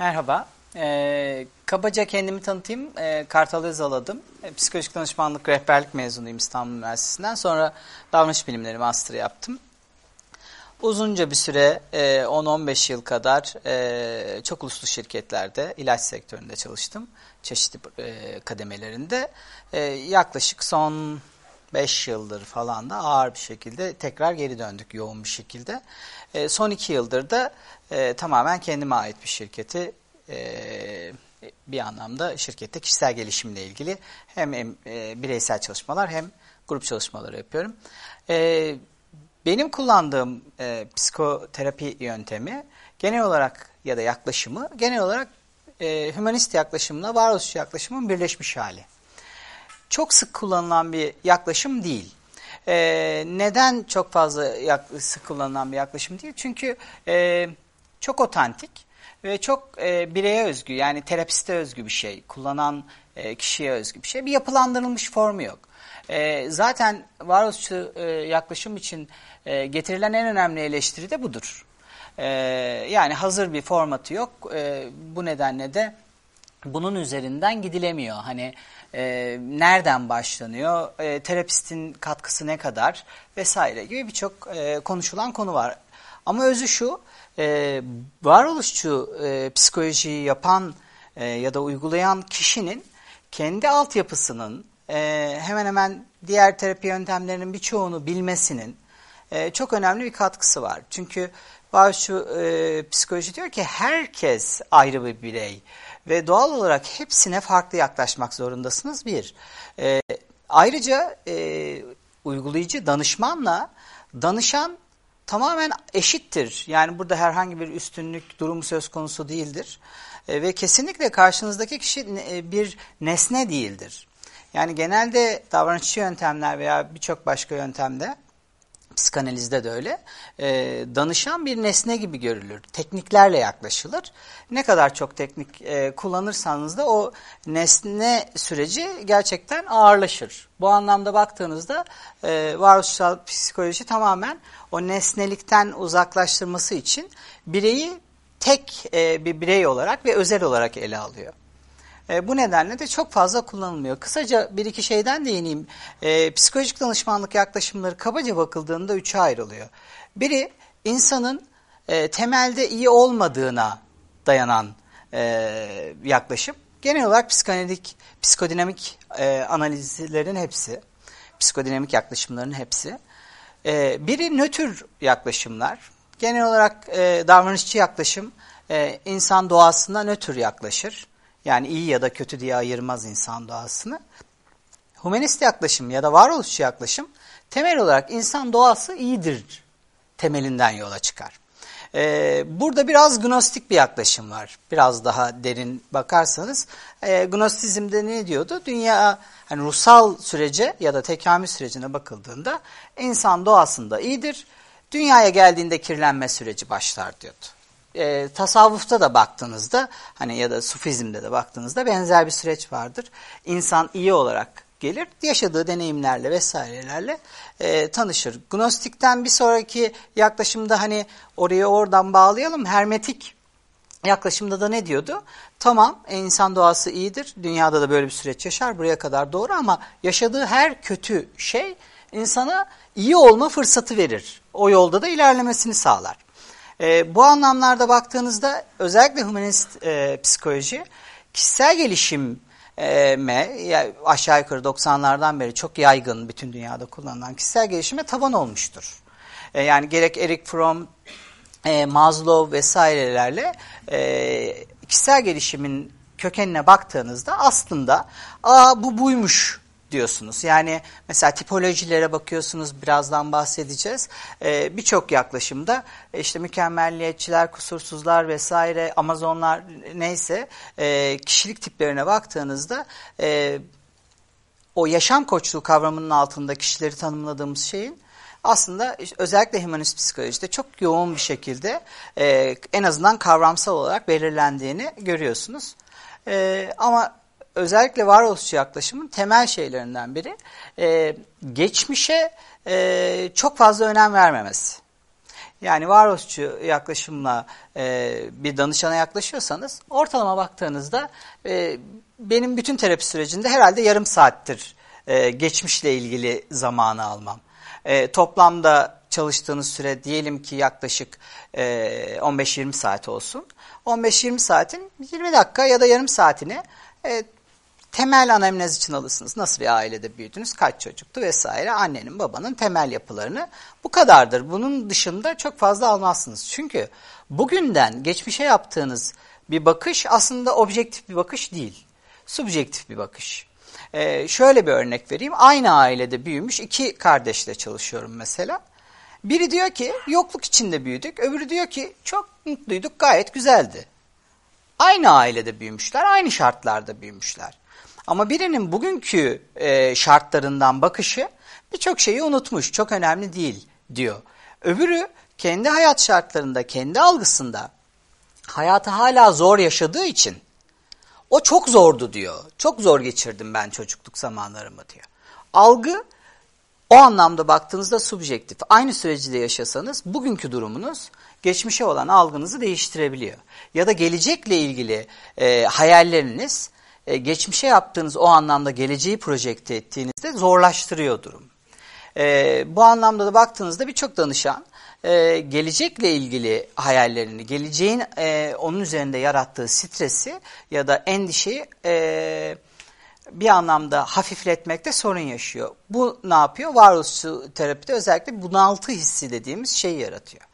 Merhaba. Ee, kabaca kendimi tanıtayım. Ee, Kartal Özaladım. Ee, psikolojik danışmanlık rehberlik mezunuyum İstanbul Üniversitesi'nden. Sonra davranış bilimleri master yaptım. Uzunca bir süre e, 10-15 yıl kadar e, çok uluslu şirketlerde ilaç sektöründe çalıştım. Çeşitli e, kademelerinde. E, yaklaşık son 5 yıldır falan da ağır bir şekilde tekrar geri döndük yoğun bir şekilde. E, son 2 yıldır da e, tamamen kendime ait bir şirketi e, bir anlamda şirkette kişisel gelişimle ilgili hem e, bireysel çalışmalar hem grup çalışmaları yapıyorum. E, benim kullandığım e, psikoterapi yöntemi genel olarak ya da yaklaşımı genel olarak e, hümanist yaklaşımla varoluşçu yaklaşımın birleşmiş hali. Çok sık kullanılan bir yaklaşım değil. E, neden çok fazla sık kullanılan bir yaklaşım değil? Çünkü e, çok otantik ve çok e, bireye özgü yani terapiste özgü bir şey. Kullanan e, kişiye özgü bir şey. Bir yapılandırılmış formu yok. E, zaten varoluşçu e, yaklaşım için e, getirilen en önemli eleştiri de budur. E, yani hazır bir formatı yok. E, bu nedenle de bunun üzerinden gidilemiyor. Hani e, nereden başlanıyor, e, terapistin katkısı ne kadar vesaire gibi birçok e, konuşulan konu var. Ama özü şu, e, varoluşçu e, psikolojiyi yapan e, ya da uygulayan kişinin kendi altyapısının e, hemen hemen diğer terapi yöntemlerinin birçoğunu bilmesinin e, çok önemli bir katkısı var. Çünkü varoluşçu e, psikoloji diyor ki herkes ayrı bir birey ve doğal olarak hepsine farklı yaklaşmak zorundasınız bir. E, ayrıca e, uygulayıcı danışmanla danışan tamamen eşittir. Yani burada herhangi bir üstünlük durumu söz konusu değildir. E, ve kesinlikle karşınızdaki kişi e, bir nesne değildir. Yani genelde davranışçı yöntemler veya birçok başka yöntemde psikanalizde de öyle. E, danışan bir nesne gibi görülür. Tekniklerle yaklaşılır. Ne kadar çok teknik e, kullanırsanız da o nesne süreci gerçekten ağırlaşır. Bu anlamda baktığınızda e, varoluşsal psikoloji tamamen o nesnelikten uzaklaştırması için bireyi tek e, bir birey olarak ve özel olarak ele alıyor. E, bu nedenle de çok fazla kullanılmıyor. Kısaca bir iki şeyden değineyim. E, psikolojik danışmanlık yaklaşımları kabaca bakıldığında üçe ayrılıyor. Biri insanın e, temelde iyi olmadığına dayanan e, yaklaşım. Genel olarak psikanalitik, psikodinamik e, analizlerin hepsi, psikodinamik yaklaşımların hepsi. E, biri nötr yaklaşımlar. Genel olarak e, davranışçı yaklaşım e, insan doğasında nötr yaklaşır. Yani iyi ya da kötü diye ayırmaz insan doğasını. Humanist yaklaşım ya da varoluşçu yaklaşım temel olarak insan doğası iyidir temelinden yola çıkar. Ee, burada biraz gnostik bir yaklaşım var. Biraz daha derin bakarsanız. E, gnostizmde ne diyordu? Dünya hani ruhsal sürece ya da tekamül sürecine bakıldığında insan doğasında iyidir. Dünyaya geldiğinde kirlenme süreci başlar diyordu e, tasavvufta da baktığınızda hani ya da sufizmde de baktığınızda benzer bir süreç vardır. İnsan iyi olarak gelir, yaşadığı deneyimlerle vesairelerle e, tanışır. Gnostikten bir sonraki yaklaşımda hani oraya oradan bağlayalım. Hermetik yaklaşımda da ne diyordu? Tamam insan doğası iyidir, dünyada da böyle bir süreç yaşar, buraya kadar doğru ama yaşadığı her kötü şey insana iyi olma fırsatı verir. O yolda da ilerlemesini sağlar. E, bu anlamlarda baktığınızda özellikle humanist e, psikoloji kişisel gelişim me yani aşağı yukarı 90'lardan beri çok yaygın bütün dünyada kullanılan kişisel gelişime taban olmuştur. E, yani gerek Eric Fromm, e, Maslow vesairelerle e, kişisel gelişimin kökenine baktığınızda aslında aa bu buymuş diyorsunuz. Yani mesela tipolojilere bakıyorsunuz birazdan bahsedeceğiz. Ee, Birçok yaklaşımda işte mükemmelliyetçiler, kusursuzlar vesaire Amazonlar neyse e, kişilik tiplerine baktığınızda e, o yaşam koçluğu kavramının altında kişileri tanımladığımız şeyin aslında özellikle humanist psikolojide çok yoğun bir şekilde e, en azından kavramsal olarak belirlendiğini görüyorsunuz. E, ama özellikle varoluşçu yaklaşımın temel şeylerinden biri e, geçmişe e, çok fazla önem vermemesi. yani varoluşçu yaklaşımla e, bir danışana yaklaşıyorsanız ortalama baktığınızda e, benim bütün terapi sürecinde herhalde yarım saattir e, geçmişle ilgili zamanı almam. E, toplamda çalıştığınız süre diyelim ki yaklaşık e, 15-20 saat olsun. 15-20 saatin 20 dakika ya da yarım saatini e, temel anamnez için alırsınız. Nasıl bir ailede büyüdünüz, kaç çocuktu vesaire. Annenin babanın temel yapılarını bu kadardır. Bunun dışında çok fazla almazsınız. Çünkü bugünden geçmişe yaptığınız bir bakış aslında objektif bir bakış değil. Subjektif bir bakış. Ee, şöyle bir örnek vereyim. Aynı ailede büyümüş iki kardeşle çalışıyorum mesela. Biri diyor ki yokluk içinde büyüdük. Öbürü diyor ki çok mutluyduk gayet güzeldi. Aynı ailede büyümüşler, aynı şartlarda büyümüşler. Ama birinin bugünkü e, şartlarından bakışı birçok şeyi unutmuş, çok önemli değil diyor. Öbürü kendi hayat şartlarında, kendi algısında hayatı hala zor yaşadığı için o çok zordu diyor. Çok zor geçirdim ben çocukluk zamanlarımı diyor. Algı o anlamda baktığınızda subjektif. Aynı süreci de yaşasanız bugünkü durumunuz geçmişe olan algınızı değiştirebiliyor. Ya da gelecekle ilgili e, hayalleriniz e, geçmişe yaptığınız o anlamda geleceği projekte ettiğinizde zorlaştırıyor durum. E, bu anlamda da baktığınızda birçok danışan e, gelecekle ilgili hayallerini, geleceğin e, onun üzerinde yarattığı stresi ya da endişeyi e, bir anlamda hafifletmekte sorun yaşıyor. Bu ne yapıyor? Varoluşçu terapide özellikle bunaltı hissi dediğimiz şeyi yaratıyor.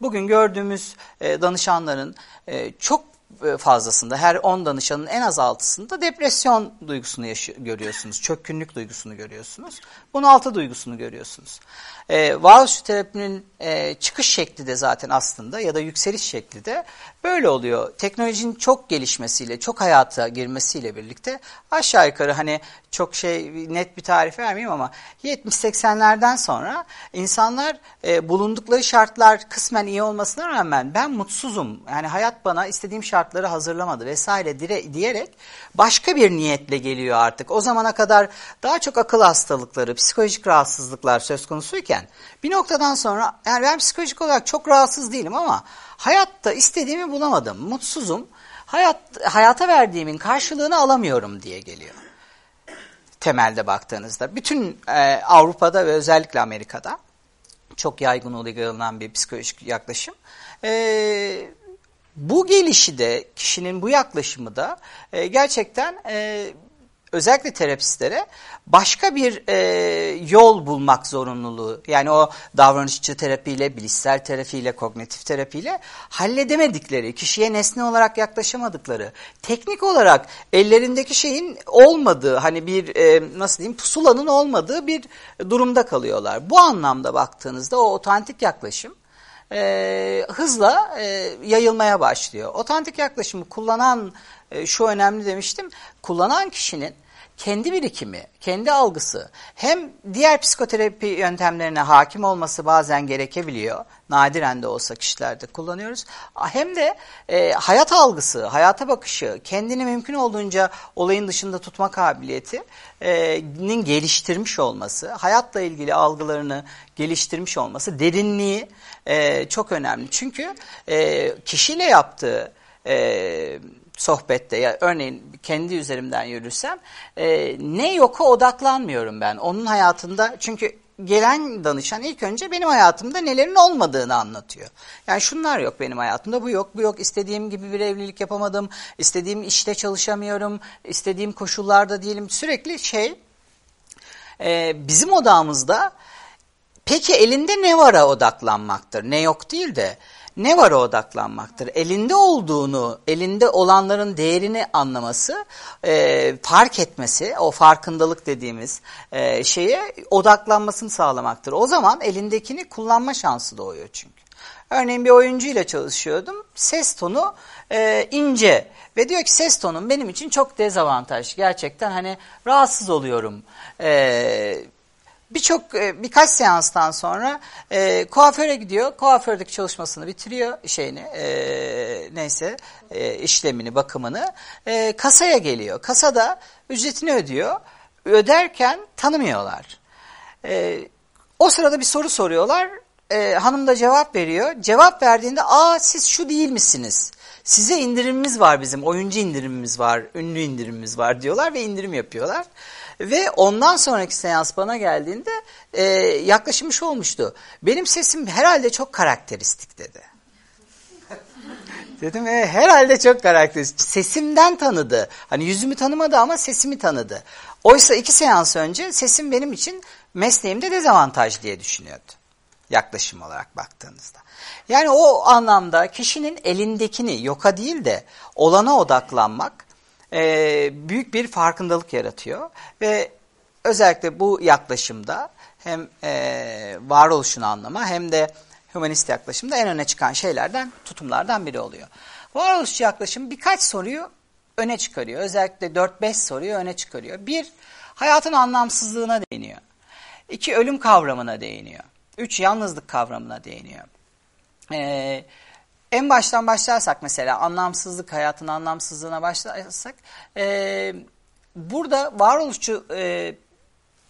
Bugün gördüğümüz e, danışanların e, çok fazlasında her 10 danışanın en az altısında depresyon duygusunu görüyorsunuz. Çökkünlük duygusunu görüyorsunuz. Bunaltı duygusunu görüyorsunuz. E, varoluş terapinin e, çıkış şekli de zaten aslında ya da yükseliş şekli de böyle oluyor. Teknolojinin çok gelişmesiyle, çok hayata girmesiyle birlikte aşağı yukarı hani çok şey net bir tarif vermeyeyim ama 70-80'lerden sonra insanlar e, bulundukları şartlar kısmen iyi olmasına rağmen ben mutsuzum. Yani hayat bana istediğim şartları hazırlamadı vesaire dire, diyerek başka bir niyetle geliyor artık. O zamana kadar daha çok akıl hastalıkları, psikolojik rahatsızlıklar söz konusuyken bir noktadan sonra yani ben psikolojik olarak çok rahatsız değilim ama hayatta istediğimi bulamadım, mutsuzum. Hayat, hayata verdiğimin karşılığını alamıyorum diye geliyor. Temelde baktığınızda. Bütün e, Avrupa'da ve özellikle Amerika'da çok yaygın uygulanan bir psikolojik yaklaşım. E, bu gelişi de kişinin bu yaklaşımı da e, gerçekten e, özellikle terapistlere başka bir e, yol bulmak zorunluluğu. Yani o davranışçı terapiyle, bilişsel terapiyle, kognitif terapiyle halledemedikleri, kişiye nesne olarak yaklaşamadıkları, teknik olarak ellerindeki şeyin olmadığı, hani bir e, nasıl diyeyim pusulanın olmadığı bir durumda kalıyorlar. Bu anlamda baktığınızda o otantik yaklaşım e, hızla e, yayılmaya başlıyor. Otantik yaklaşımı kullanan e, şu önemli demiştim. Kullanan kişinin kendi birikimi, kendi algısı hem diğer psikoterapi yöntemlerine hakim olması bazen gerekebiliyor. Nadiren de olsa kişilerde kullanıyoruz. Hem de e, hayat algısı, hayata bakışı, kendini mümkün olduğunca olayın dışında tutma kabiliyetinin e, geliştirmiş olması, hayatla ilgili algılarını geliştirmiş olması, derinliği e, çok önemli. Çünkü e, kişiyle yaptığı e, sohbette ya örneğin kendi üzerimden yürürsem e, ne yoka odaklanmıyorum ben onun hayatında. Çünkü gelen danışan ilk önce benim hayatımda nelerin olmadığını anlatıyor. Yani şunlar yok benim hayatımda bu yok bu yok. İstediğim gibi bir evlilik yapamadım istediğim işte çalışamıyorum istediğim koşullarda diyelim sürekli şey e, bizim odamızda peki elinde ne vara odaklanmaktır? Ne yok değil de ne vara odaklanmaktır. Elinde olduğunu, elinde olanların değerini anlaması, e, fark etmesi, o farkındalık dediğimiz e, şeye odaklanmasını sağlamaktır. O zaman elindekini kullanma şansı doğuyor çünkü. Örneğin bir oyuncu ile çalışıyordum. Ses tonu e, ince ve diyor ki ses tonum benim için çok dezavantaj. Gerçekten hani rahatsız oluyorum. E, Birçok e, birkaç seanstan sonra e, kuaföre gidiyor. Kuafördeki çalışmasını bitiriyor şeyini e, neyse e, işlemini bakımını e, kasaya geliyor. Kasada ücretini ödüyor. Öderken tanımıyorlar. E, o sırada bir soru soruyorlar. e, hanım da cevap veriyor. Cevap verdiğinde aa siz şu değil misiniz? Size indirimimiz var bizim, oyuncu indirimimiz var, ünlü indirimimiz var diyorlar ve indirim yapıyorlar. Ve ondan sonraki seans bana geldiğinde e, yaklaşım olmuştu. Benim sesim herhalde çok karakteristik dedi. Dedim e, herhalde çok karakteristik. Sesimden tanıdı. Hani yüzümü tanımadı ama sesimi tanıdı. Oysa iki seans önce sesim benim için mesleğimde dezavantaj diye düşünüyordu. Yaklaşım olarak baktığınızda. Yani o anlamda kişinin elindekini yoka değil de olana odaklanmak e, büyük bir farkındalık yaratıyor. Ve özellikle bu yaklaşımda hem e, varoluşunu anlama hem de humanist yaklaşımda en öne çıkan şeylerden, tutumlardan biri oluyor. Varoluşçu yaklaşım birkaç soruyu öne çıkarıyor. Özellikle 4-5 soruyu öne çıkarıyor. Bir, hayatın anlamsızlığına değiniyor. İki, ölüm kavramına değiniyor. Üç, yalnızlık kavramına değiniyor. Ee, en baştan başlarsak mesela anlamsızlık, hayatın anlamsızlığına başlarsak e, burada varoluşçu e,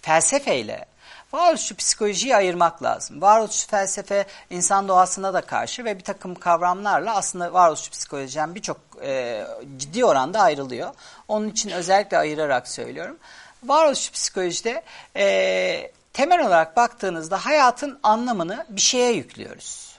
felsefeyle varoluşçu psikolojiyi ayırmak lazım. Varoluşçu felsefe insan doğasına da karşı ve bir takım kavramlarla aslında varoluşçu psikolojiden birçok e, ciddi oranda ayrılıyor. Onun için özellikle ayırarak söylüyorum. Varoluşçu psikolojide e, temel olarak baktığınızda hayatın anlamını bir şeye yüklüyoruz.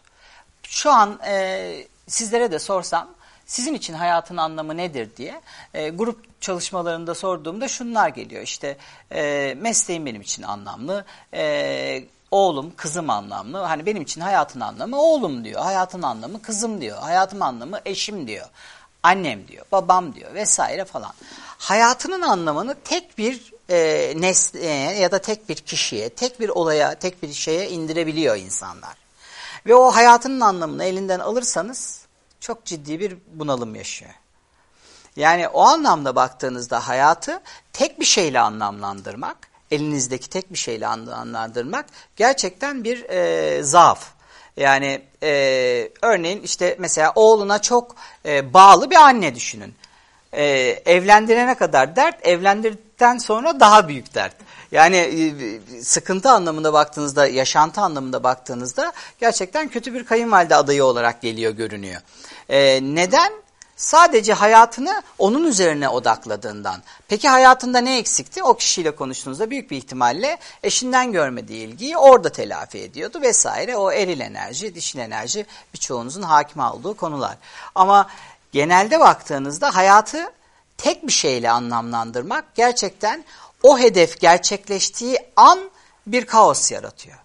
Şu an e, sizlere de sorsam sizin için hayatın anlamı nedir diye e, grup çalışmalarında sorduğumda şunlar geliyor. İşte e, mesleğim benim için anlamlı, e, oğlum, kızım anlamlı. Hani benim için hayatın anlamı oğlum diyor, hayatın anlamı kızım diyor, hayatın anlamı eşim diyor, annem diyor, babam diyor vesaire falan. Hayatının anlamını tek bir e, nesneye ya da tek bir kişiye, tek bir olaya, tek bir şeye indirebiliyor insanlar. Ve o hayatının anlamını elinden alırsanız çok ciddi bir bunalım yaşıyor. Yani o anlamda baktığınızda hayatı tek bir şeyle anlamlandırmak, elinizdeki tek bir şeyle anlamlandırmak gerçekten bir e, zaaf. Yani e, örneğin işte mesela oğluna çok e, bağlı bir anne düşünün. E, evlendirene kadar dert, evlendirdikten sonra daha büyük dert. Yani e, sıkıntı anlamında baktığınızda, yaşantı anlamında baktığınızda gerçekten kötü bir kayınvalide adayı olarak geliyor görünüyor. Ee, neden? Sadece hayatını onun üzerine odakladığından. Peki hayatında ne eksikti? O kişiyle konuştuğunuzda büyük bir ihtimalle eşinden görmediği ilgiyi orada telafi ediyordu vesaire. O eril enerji, dişil enerji birçoğunuzun hakim olduğu konular. Ama genelde baktığınızda hayatı tek bir şeyle anlamlandırmak gerçekten o hedef gerçekleştiği an bir kaos yaratıyor.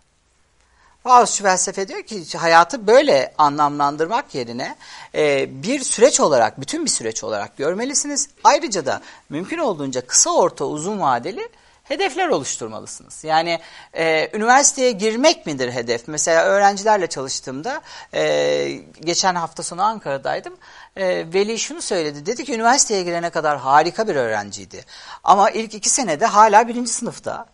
Varoluşçu felsefe diyor ki hayatı böyle anlamlandırmak yerine e, bir süreç olarak, bütün bir süreç olarak görmelisiniz. Ayrıca da mümkün olduğunca kısa, orta, uzun vadeli hedefler oluşturmalısınız. Yani e, üniversiteye girmek midir hedef? Mesela öğrencilerle çalıştığımda e, geçen hafta sonu Ankara'daydım. E, Veli şunu söyledi. Dedi ki üniversiteye girene kadar harika bir öğrenciydi. Ama ilk iki senede hala birinci sınıfta.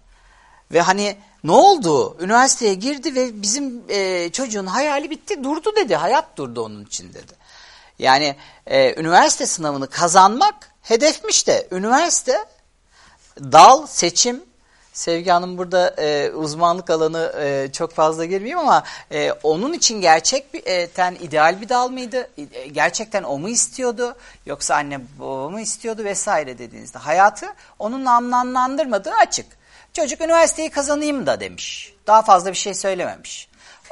Ve hani ne oldu? Üniversiteye girdi ve bizim e, çocuğun hayali bitti durdu dedi. Hayat durdu onun için dedi. Yani e, üniversite sınavını kazanmak hedefmiş de üniversite dal, seçim, Sevgi Hanım burada e, uzmanlık alanı e, çok fazla girmeyeyim ama e, onun için gerçekten ideal bir dal mıydı? E, gerçekten o mu istiyordu? Yoksa anne baba mı istiyordu vesaire dediğinizde hayatı onun anlamlandırmadığı açık. Çocuk üniversiteyi kazanayım da demiş. Daha fazla bir şey söylememiş.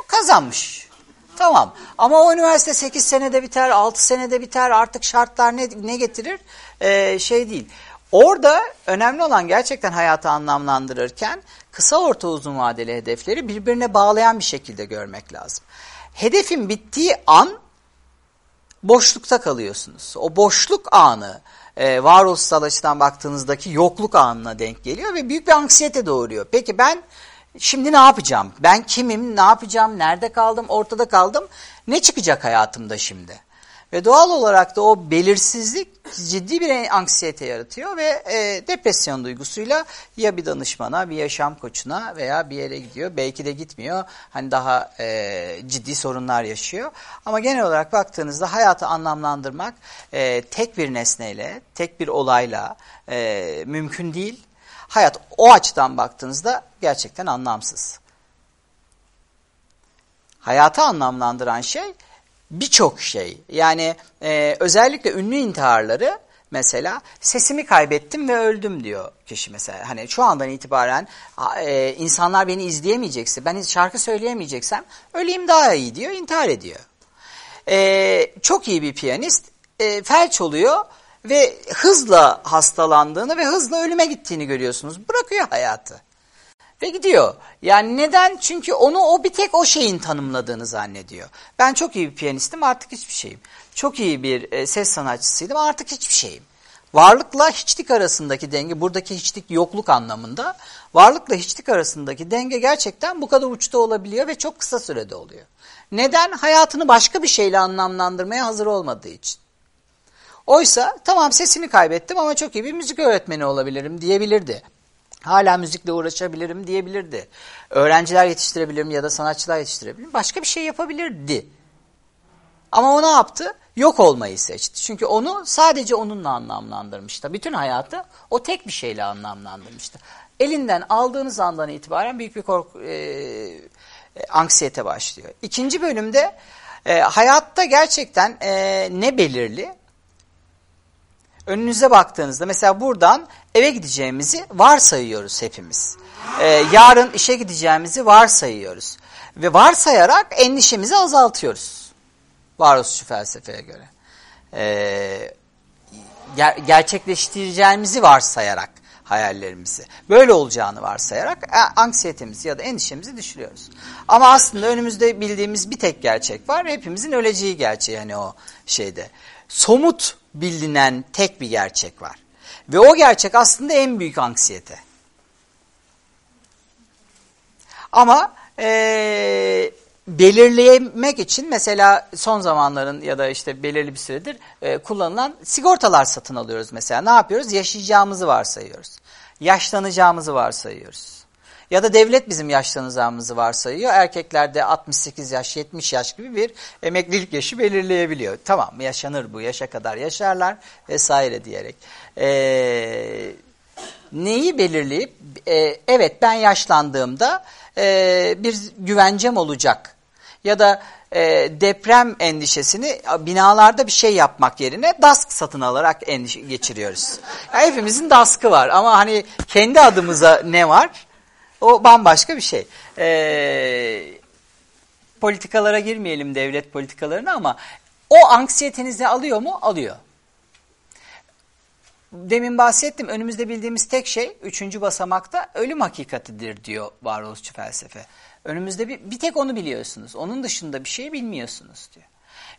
Kazanmış. Tamam ama o üniversite 8 senede biter, 6 senede biter artık şartlar ne, ne getirir ee, şey değil. Orada önemli olan gerçekten hayatı anlamlandırırken kısa orta uzun vadeli hedefleri birbirine bağlayan bir şekilde görmek lazım. Hedefin bittiği an boşlukta kalıyorsunuz. O boşluk anı e, varoluşsal açıdan baktığınızdaki yokluk anına denk geliyor ve büyük bir anksiyete doğuruyor. Peki ben şimdi ne yapacağım? Ben kimim? Ne yapacağım? Nerede kaldım? Ortada kaldım. Ne çıkacak hayatımda şimdi? Ve doğal olarak da o belirsizlik ciddi bir anksiyete yaratıyor ve e, depresyon duygusuyla ya bir danışmana, bir yaşam koçuna veya bir yere gidiyor. Belki de gitmiyor. Hani daha e, ciddi sorunlar yaşıyor. Ama genel olarak baktığınızda hayatı anlamlandırmak e, tek bir nesneyle, tek bir olayla e, mümkün değil. Hayat o açıdan baktığınızda gerçekten anlamsız. Hayatı anlamlandıran şey birçok şey. Yani e, özellikle ünlü intiharları mesela sesimi kaybettim ve öldüm diyor kişi mesela. Hani şu andan itibaren e, insanlar beni izleyemeyecekse, ben şarkı söyleyemeyeceksem öleyim daha iyi diyor, intihar ediyor. E, çok iyi bir piyanist e, felç oluyor ve hızla hastalandığını ve hızla ölüme gittiğini görüyorsunuz. Bırakıyor hayatı. Ve gidiyor. Yani neden? Çünkü onu o bir tek o şeyin tanımladığını zannediyor. Ben çok iyi bir piyanistim artık hiçbir şeyim. Çok iyi bir e, ses sanatçısıydım artık hiçbir şeyim. Varlıkla hiçlik arasındaki denge, buradaki hiçlik yokluk anlamında, varlıkla hiçlik arasındaki denge gerçekten bu kadar uçta olabiliyor ve çok kısa sürede oluyor. Neden? Hayatını başka bir şeyle anlamlandırmaya hazır olmadığı için. Oysa tamam sesimi kaybettim ama çok iyi bir müzik öğretmeni olabilirim diyebilirdi. Hala müzikle uğraşabilirim diyebilirdi. Öğrenciler yetiştirebilirim ya da sanatçılar yetiştirebilirim. Başka bir şey yapabilirdi. Ama o ne yaptı? Yok olmayı seçti. Çünkü onu sadece onunla anlamlandırmıştı. Bütün hayatı o tek bir şeyle anlamlandırmıştı. Elinden aldığınız andan itibaren büyük bir korku, e, e, anksiyete başlıyor. İkinci bölümde e, hayatta gerçekten e, ne belirli? Önünüze baktığınızda mesela buradan eve gideceğimizi varsayıyoruz hepimiz. Ee, yarın işe gideceğimizi varsayıyoruz. Ve varsayarak endişemizi azaltıyoruz. Varoluşçu felsefeye göre. Ee, ger gerçekleştireceğimizi varsayarak hayallerimizi. Böyle olacağını varsayarak e, anksiyetemizi ya da endişemizi düşürüyoruz. Ama aslında önümüzde bildiğimiz bir tek gerçek var. Hepimizin öleceği gerçeği hani o şeyde. Somut bilinen tek bir gerçek var. Ve o gerçek aslında en büyük anksiyete. Ama e, belirlemek için mesela son zamanların ya da işte belirli bir süredir e, kullanılan sigortalar satın alıyoruz mesela. Ne yapıyoruz? Yaşayacağımızı varsayıyoruz. Yaşlanacağımızı varsayıyoruz. Ya da devlet bizim yaşlanacağımızı varsayıyor. Erkeklerde 68 yaş, 70 yaş gibi bir emeklilik yaşı belirleyebiliyor. Tamam yaşanır bu, yaşa kadar yaşarlar vesaire diyerek. Ee, neyi belirleyip, e, evet ben yaşlandığımda e, bir güvencem olacak. Ya da e, deprem endişesini binalarda bir şey yapmak yerine DASK satın alarak endişe geçiriyoruz. Yani hepimizin DASK'ı var ama hani kendi adımıza ne var? O bambaşka bir şey. Ee, politikalara girmeyelim devlet politikalarına ama o anksiyetenizi alıyor mu? Alıyor. Demin bahsettim önümüzde bildiğimiz tek şey üçüncü basamakta ölüm hakikatidir diyor varoluşçu felsefe. Önümüzde bir, bir tek onu biliyorsunuz. Onun dışında bir şey bilmiyorsunuz diyor.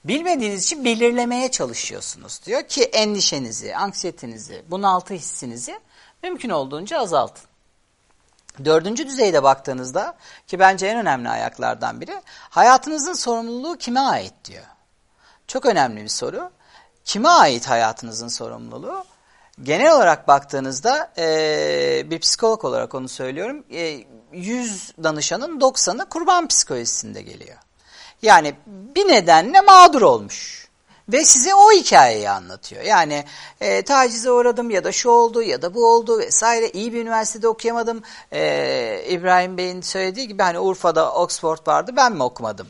Bilmediğiniz için belirlemeye çalışıyorsunuz diyor ki endişenizi, anksiyetinizi, bunaltı hissinizi mümkün olduğunca azaltın. Dördüncü düzeyde baktığınızda ki bence en önemli ayaklardan biri hayatınızın sorumluluğu kime ait diyor. Çok önemli bir soru. Kime ait hayatınızın sorumluluğu? Genel olarak baktığınızda e, bir psikolog olarak onu söylüyorum. E, 100 danışanın 90'ı kurban psikolojisinde geliyor. Yani bir nedenle mağdur olmuş. Ve size o hikayeyi anlatıyor. Yani e, tacize uğradım ya da şu oldu ya da bu oldu vesaire. İyi bir üniversitede okuyamadım. E, İbrahim Bey'in söylediği gibi hani Urfa'da Oxford vardı ben mi okumadım?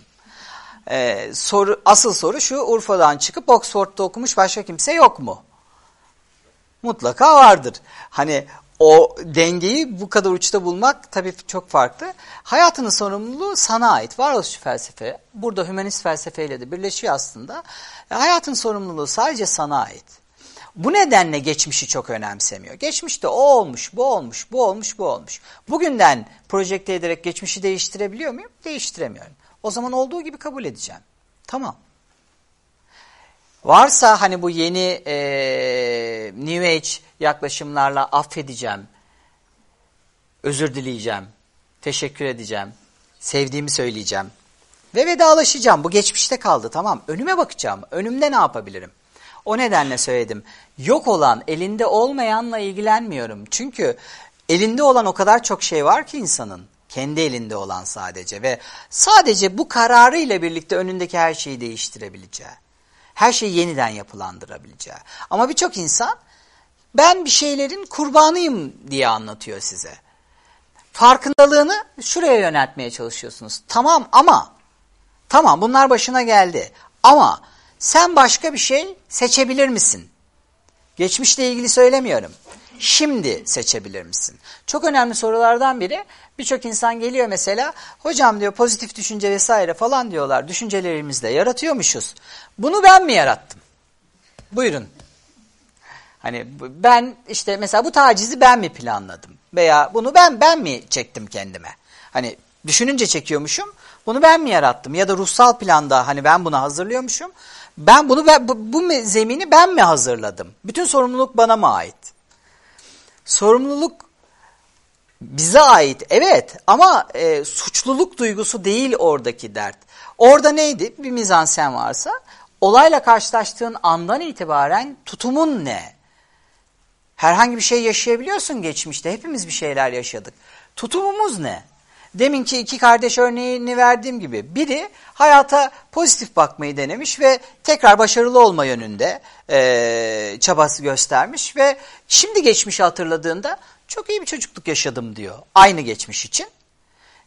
E, soru, asıl soru şu Urfa'dan çıkıp Oxford'da okumuş başka kimse yok mu? Mutlaka vardır. Hani o dengeyi bu kadar uçta bulmak tabii çok farklı. Hayatının sorumluluğu sana ait. Varoluşçu felsefe, burada hümanist felsefeyle de birleşiyor aslında. E, hayatın sorumluluğu sadece sana ait. Bu nedenle geçmişi çok önemsemiyor. Geçmişte o olmuş, bu olmuş, bu olmuş, bu olmuş. Bugünden projekte ederek geçmişi değiştirebiliyor muyum? Değiştiremiyorum. O zaman olduğu gibi kabul edeceğim. Tamam. Varsa hani bu yeni e, New Age yaklaşımlarla affedeceğim, özür dileyeceğim, teşekkür edeceğim, sevdiğimi söyleyeceğim ve vedalaşacağım. Bu geçmişte kaldı tamam. Önüme bakacağım. Önümde ne yapabilirim? O nedenle söyledim. Yok olan, elinde olmayanla ilgilenmiyorum. Çünkü elinde olan o kadar çok şey var ki insanın. Kendi elinde olan sadece ve sadece bu kararı ile birlikte önündeki her şeyi değiştirebileceği. Her şeyi yeniden yapılandırabileceği. Ama birçok insan ben bir şeylerin kurbanıyım diye anlatıyor size. Farkındalığını şuraya yöneltmeye çalışıyorsunuz. Tamam ama Tamam bunlar başına geldi. Ama sen başka bir şey seçebilir misin? Geçmişle ilgili söylemiyorum. Şimdi seçebilir misin? Çok önemli sorulardan biri. Birçok insan geliyor mesela. Hocam diyor pozitif düşünce vesaire falan diyorlar. Düşüncelerimizde yaratıyormuşuz. Bunu ben mi yarattım? Buyurun. Hani ben işte mesela bu tacizi ben mi planladım? Veya bunu ben ben mi çektim kendime? Hani düşününce çekiyormuşum. Bunu ben mi yarattım? Ya da ruhsal planda hani ben bunu hazırlıyormuşum. Ben bunu bu, bu zemini ben mi hazırladım? Bütün sorumluluk bana mı ait? Sorumluluk bize ait evet ama e, suçluluk duygusu değil oradaki dert. Orada neydi? Bir mizansen varsa olayla karşılaştığın andan itibaren tutumun ne? Herhangi bir şey yaşayabiliyorsun geçmişte. Hepimiz bir şeyler yaşadık. Tutumumuz ne? Deminki iki kardeş örneğini verdiğim gibi biri hayata pozitif bakmayı denemiş ve tekrar başarılı olma yönünde e, çabası göstermiş ve şimdi geçmişi hatırladığında çok iyi bir çocukluk yaşadım diyor aynı geçmiş için.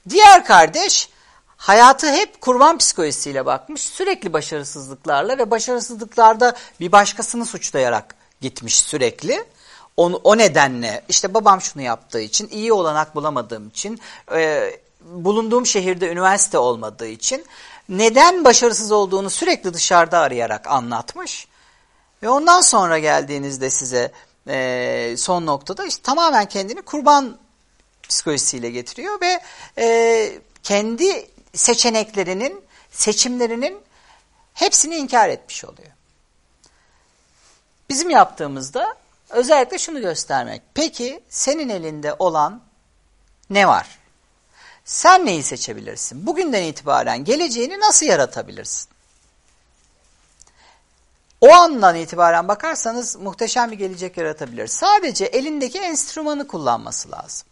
Diğer kardeş hayatı hep kurban psikolojisiyle bakmış sürekli başarısızlıklarla ve başarısızlıklarda bir başkasını suçlayarak gitmiş sürekli. O, o nedenle işte babam şunu yaptığı için, iyi olanak bulamadığım için, e, bulunduğum şehirde üniversite olmadığı için neden başarısız olduğunu sürekli dışarıda arayarak anlatmış. Ve ondan sonra geldiğinizde size e, son noktada işte tamamen kendini kurban psikolojisiyle getiriyor ve e, kendi seçeneklerinin, seçimlerinin hepsini inkar etmiş oluyor. Bizim yaptığımızda Özellikle şunu göstermek. Peki senin elinde olan ne var? Sen neyi seçebilirsin? Bugünden itibaren geleceğini nasıl yaratabilirsin? O andan itibaren bakarsanız muhteşem bir gelecek yaratabilir. Sadece elindeki enstrümanı kullanması lazım.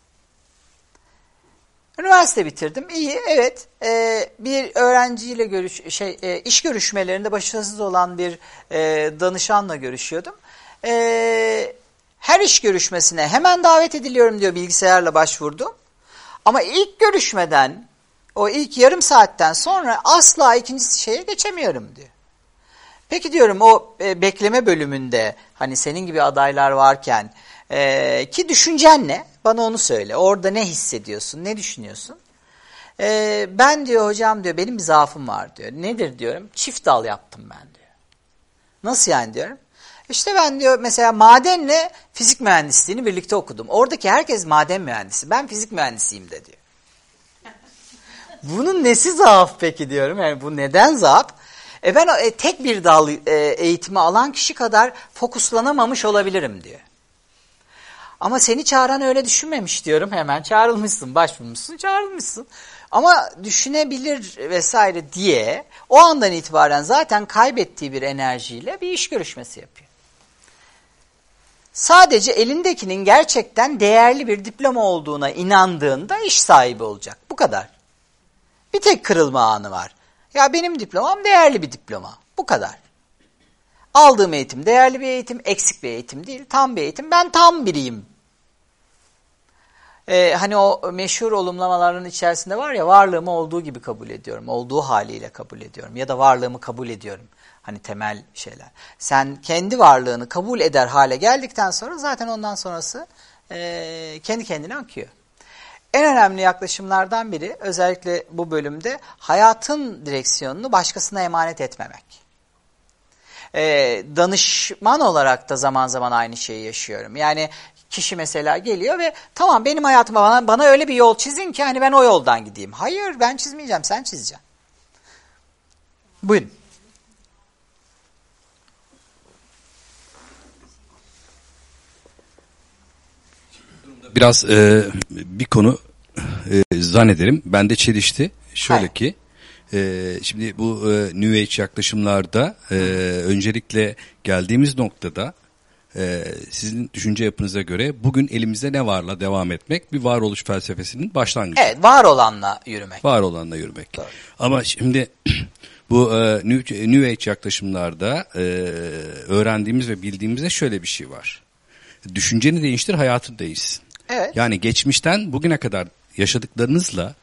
Üniversite bitirdim. İyi, evet. Ee, bir öğrenciyle görüş, şey, e, iş görüşmelerinde başarısız olan bir e, danışanla görüşüyordum e, her iş görüşmesine hemen davet ediliyorum diyor bilgisayarla başvurdum. Ama ilk görüşmeden o ilk yarım saatten sonra asla ikinci şeye geçemiyorum diyor. Peki diyorum o e, bekleme bölümünde hani senin gibi adaylar varken e, ki düşüncen ne? Bana onu söyle. Orada ne hissediyorsun? Ne düşünüyorsun? E, ben diyor hocam diyor benim bir zaafım var diyor. Nedir diyorum? Çift dal yaptım ben diyor. Nasıl yani diyorum? İşte ben diyor mesela madenle fizik mühendisliğini birlikte okudum. Oradaki herkes maden mühendisi. Ben fizik mühendisiyim de diyor. Bunun nesi zaaf peki diyorum. Yani bu neden zaaf? E ben e, tek bir dal e, eğitimi alan kişi kadar fokuslanamamış olabilirim diyor. Ama seni çağıran öyle düşünmemiş diyorum. Hemen çağrılmışsın, başvurmuşsun, çağrılmışsın. Ama düşünebilir vesaire diye o andan itibaren zaten kaybettiği bir enerjiyle bir iş görüşmesi yapıyor. Sadece elindekinin gerçekten değerli bir diploma olduğuna inandığında iş sahibi olacak. Bu kadar. Bir tek kırılma anı var. Ya benim diplomam değerli bir diploma. Bu kadar. Aldığım eğitim değerli bir eğitim, eksik bir eğitim değil, tam bir eğitim. Ben tam biriyim. Ee, hani o meşhur olumlamaların içerisinde var ya varlığımı olduğu gibi kabul ediyorum, olduğu haliyle kabul ediyorum ya da varlığımı kabul ediyorum. Hani temel şeyler. Sen kendi varlığını kabul eder hale geldikten sonra zaten ondan sonrası e, kendi kendine akıyor. En önemli yaklaşımlardan biri özellikle bu bölümde hayatın direksiyonunu başkasına emanet etmemek. E, danışman olarak da zaman zaman aynı şeyi yaşıyorum. Yani kişi mesela geliyor ve tamam benim hayatıma bana, bana öyle bir yol çizin ki hani ben o yoldan gideyim. Hayır ben çizmeyeceğim sen çizeceksin. Buyurun. Biraz e, bir konu e, zannederim bende çelişti. Şöyle Hayır. ki e, şimdi bu e, New Age yaklaşımlarda e, öncelikle geldiğimiz noktada e, sizin düşünce yapınıza göre bugün elimizde ne varla devam etmek bir varoluş felsefesinin başlangıcı. Evet var olanla yürümek. Var olanla yürümek. Doğru. Ama şimdi bu e, New, New Age yaklaşımlarda e, öğrendiğimiz ve bildiğimizde şöyle bir şey var. Düşünceni değiştir hayatın değişsin. Evet. Yani geçmişten bugüne kadar yaşadıklarınızla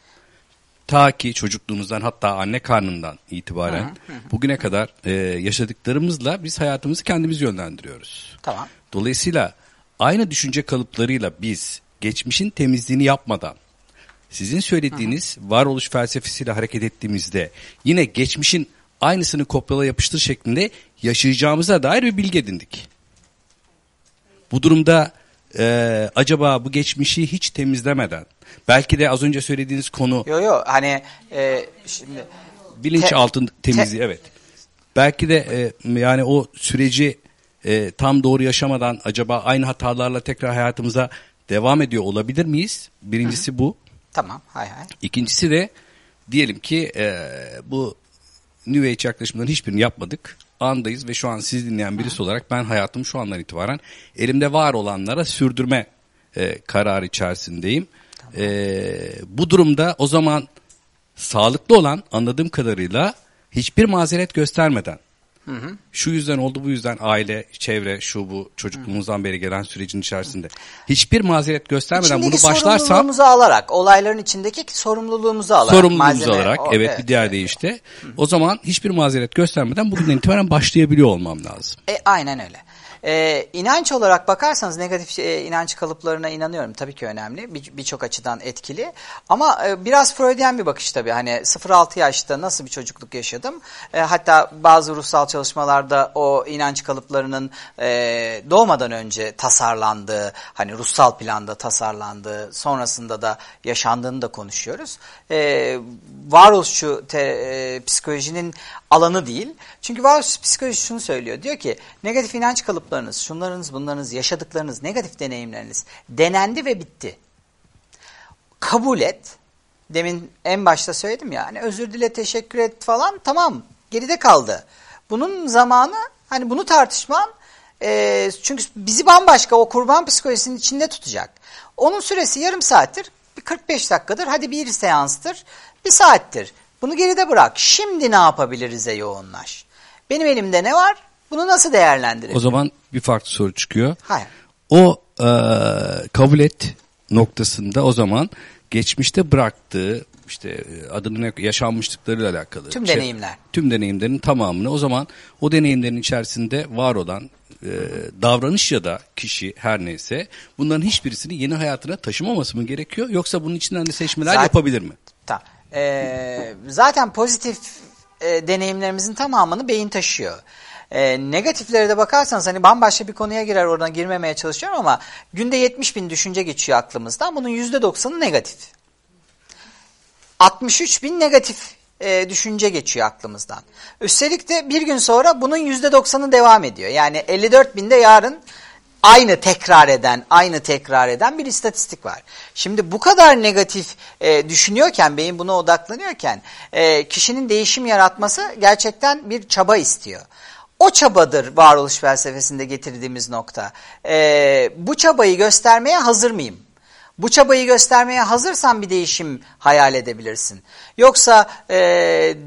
ta ki çocukluğumuzdan hatta anne karnından itibaren bugüne kadar e, yaşadıklarımızla biz hayatımızı kendimiz yönlendiriyoruz. Tamam. Dolayısıyla aynı düşünce kalıplarıyla biz geçmişin temizliğini yapmadan sizin söylediğiniz varoluş felsefesiyle hareket ettiğimizde yine geçmişin aynısını kopyala yapıştır şeklinde yaşayacağımıza dair bir bilgi edindik. Bu durumda e, acaba bu geçmişi hiç temizlemeden belki de az önce söylediğiniz konu Yo yo hani e, şimdi bilinçaltı temizliği evet. Belki de e, yani o süreci e, tam doğru yaşamadan acaba aynı hatalarla tekrar hayatımıza devam ediyor olabilir miyiz? Birincisi bu. tamam hay hay. İkincisi de diyelim ki e, bu New Age yaklaşımların hiçbirini yapmadık. Andayız ve şu an siz dinleyen birisi olarak ben hayatımı şu andan itibaren elimde var olanlara sürdürme e, kararı içerisindeyim. E, bu durumda o zaman sağlıklı olan anladığım kadarıyla hiçbir mazeret göstermeden şu yüzden oldu bu yüzden aile, çevre, şu bu çocukluğumuzdan beri gelen sürecin içerisinde hiçbir mazeret göstermeden İçindeki bunu başlarsam sorumluluğumuzu alarak, olayların içindeki sorumluluğumuzu alarak. sorumluluğumuzu malzeme- alarak o- evet, bir diğer deyişle o zaman hiçbir mazeret göstermeden bugünden itibaren başlayabiliyor olmam lazım. E, aynen öyle. E, inanç olarak bakarsanız negatif e, inanç kalıplarına inanıyorum. Tabii ki önemli. Bir- Birçok açıdan etkili. Ama e, biraz Freudian bir bakış tabii. Hani 0-6 yaşta nasıl bir çocukluk yaşadım. E, hatta bazı ruhsal çalışmalarda o inanç kalıplarının e, doğmadan önce tasarlandığı, hani ruhsal planda tasarlandığı, sonrasında da yaşandığını da konuşuyoruz. E, varoluşçu te, e, psikolojinin alanı değil. Çünkü varoluşçu psikoloji şunu söylüyor. Diyor ki negatif inanç kalıplarınız, şunlarınız, bunlarınız, yaşadıklarınız, negatif deneyimleriniz denendi ve bitti. Kabul et. Demin en başta söyledim ya hani özür dile teşekkür et falan tamam geride kaldı. Bunun zamanı hani bunu tartışman e, çünkü bizi bambaşka o kurban psikolojisinin içinde tutacak. Onun süresi yarım saattir, bir 45 dakikadır, hadi bir seanstır, bir saattir. Bunu geride bırak. Şimdi ne yapabiliriz'e yoğunlaş. Benim elimde ne var? Bunu nasıl değerlendirebilirim? O zaman bir farklı soru çıkıyor. Hayır. O e, kabul et noktasında o zaman geçmişte bıraktığı işte adını ne yaşanmışlıklarıyla alakalı. Tüm şey- deneyimler. Tüm deneyimlerin tamamını o zaman o deneyimlerin içerisinde var olan e, davranış ya da kişi her neyse bunların hiçbirisini yeni hayatına taşımaması mı gerekiyor yoksa bunun içinden de seçmeler Zaten- yapabilir mi? Tamam. Ee, zaten pozitif e, deneyimlerimizin tamamını beyin taşıyor. E, negatiflere de bakarsanız hani bambaşka bir konuya girer oradan girmemeye çalışıyorum ama günde 70 bin düşünce geçiyor aklımızdan. Bunun %90'ı negatif. 63 bin negatif e, düşünce geçiyor aklımızdan. Üstelik de bir gün sonra bunun %90'ı devam ediyor. Yani 54 binde yarın aynı tekrar eden, aynı tekrar eden bir istatistik var. Şimdi bu kadar negatif e, düşünüyorken, beyin buna odaklanıyorken e, kişinin değişim yaratması gerçekten bir çaba istiyor. O çabadır varoluş felsefesinde getirdiğimiz nokta. E, bu çabayı göstermeye hazır mıyım? Bu çabayı göstermeye hazırsan bir değişim hayal edebilirsin. Yoksa e,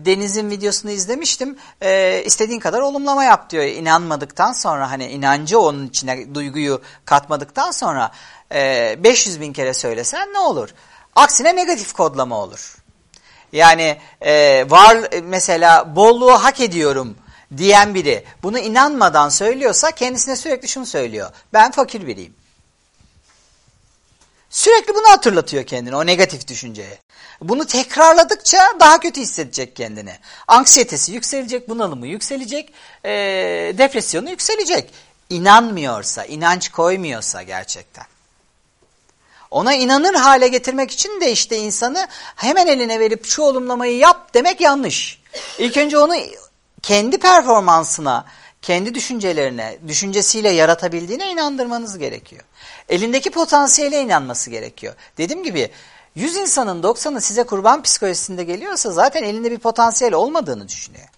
Deniz'in videosunu izlemiştim. E, istediğin kadar olumlama yap diyor. İnanmadıktan sonra hani inancı onun içine duyguyu katmadıktan sonra e, 500 bin kere söylesen ne olur? Aksine negatif kodlama olur. Yani e, var mesela bolluğu hak ediyorum diyen biri bunu inanmadan söylüyorsa kendisine sürekli şunu söylüyor. Ben fakir biriyim. Sürekli bunu hatırlatıyor kendine o negatif düşünceye. Bunu tekrarladıkça daha kötü hissedecek kendini. Anksiyetesi yükselecek, bunalımı yükselecek, e, depresyonu yükselecek. İnanmıyorsa, inanç koymuyorsa gerçekten. Ona inanır hale getirmek için de işte insanı hemen eline verip şu olumlamayı yap demek yanlış. İlk önce onu kendi performansına, kendi düşüncelerine, düşüncesiyle yaratabildiğine inandırmanız gerekiyor. Elindeki potansiyele inanması gerekiyor. Dediğim gibi 100 insanın 90'ı size kurban psikolojisinde geliyorsa zaten elinde bir potansiyel olmadığını düşünüyor.